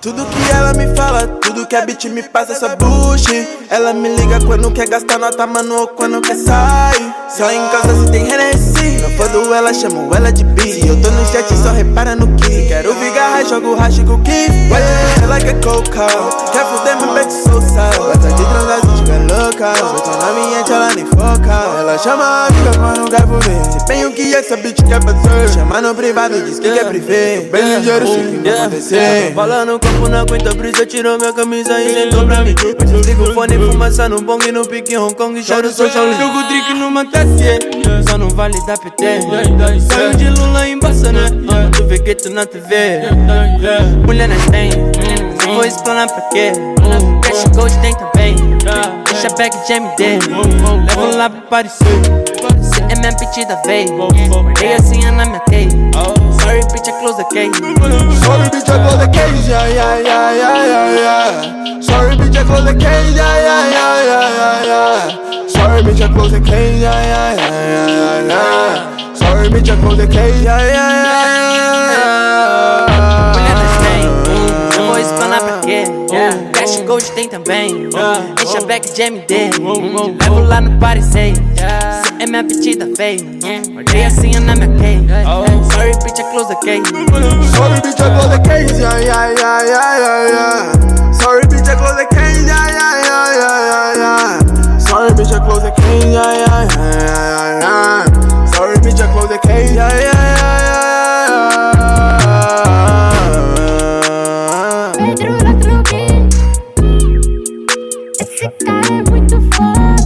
Tudo que ela me fala, tudo que a bitch me passa é só bullshit. Ela me liga quando quer gastar nota, mano, ou quando quer sair. Só em casa se tem Hennessy. Não fodo ela, chamo ela de B Eu tô no jet, só repara no que. Quero vigar, jogo hash com o like a coca Quer fuder, meu bitch, so sad Gosta de se tiver louca Eu tô na minha, ela nem foca Ela chama a amiga quando quer fuder Se bem o que essa bitch quer fazer Chama no privado, diz que quer privê Bem ligeiro, sei que vai acontecer Falando corpo não aguenta brisa, tirou minha camisa e sentou pra mim. Mas desliga o fone, fumaça no bong no pique Hong Kong, choro sou Shaolin. Jogo drink numa taça, só não vale da PT. Saiu de Lula embaça, né? Tu vê que tu na TV. Mulher nas tem, vou explanar pra quê? Cash Gold tem também. Deixa back de MD, levo lá pro parecer. Cê é minha petida, véi. Guardei assim na minha teia. Sorry, bitch, I close the case. Sorry, bitch, I close the case, yeah, yeah, yeah, yeah, yeah, yeah. Sorry, bitch, I close the case, yeah, yeah, yeah, yeah, yeah, yeah. Sorry, bitch, I close the case, yeah, yeah, yeah, yeah, yeah. Sorry, bitch, I close the case, yeah, yeah, yeah, yeah. West Coast tem também. Deixa back Jamie Day. Levo lá no party sei. Cê é minha bitch da feia. a senha na minha case. Sorry, bitch, I close the case. Sorry, bitch, I close the case. Yeah, yeah, yeah, yeah, yeah. Sorry, bitch, I close the case. Yeah, yeah, yeah, yeah, yeah. Sorry, bitch, I close the case. Yeah, yeah, yeah, yeah. Sorry, bitch, I close the case. Yeah, yeah, yeah, yeah. Pedro the fuck?